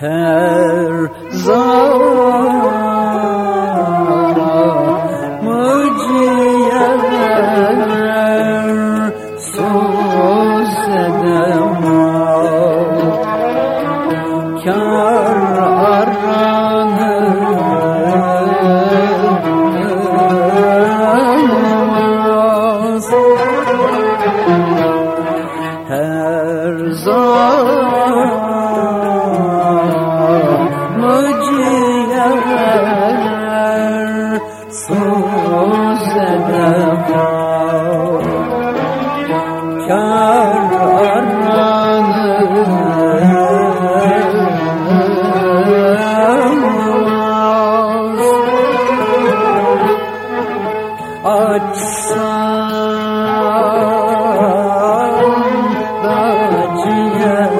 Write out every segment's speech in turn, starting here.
her zamanı ciğer söz edemem kar aranır her zamanı açsam da ciğer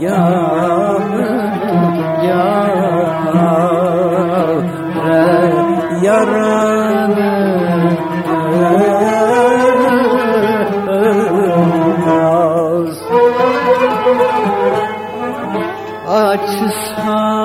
yanır yare yaranmaz açsam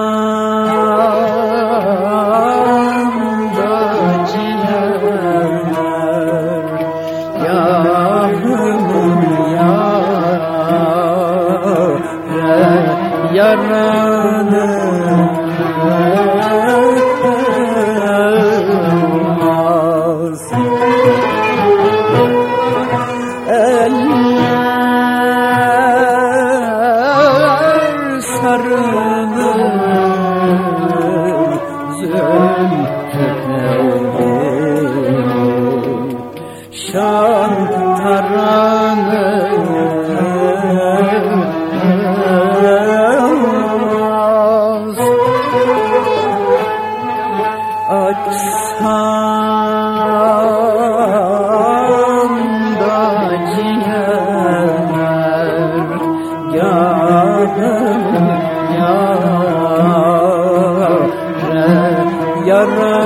eller sarılır zülfüne şan taranır açsam da ciğer yanır yare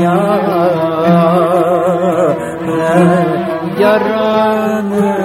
yaranım yaranım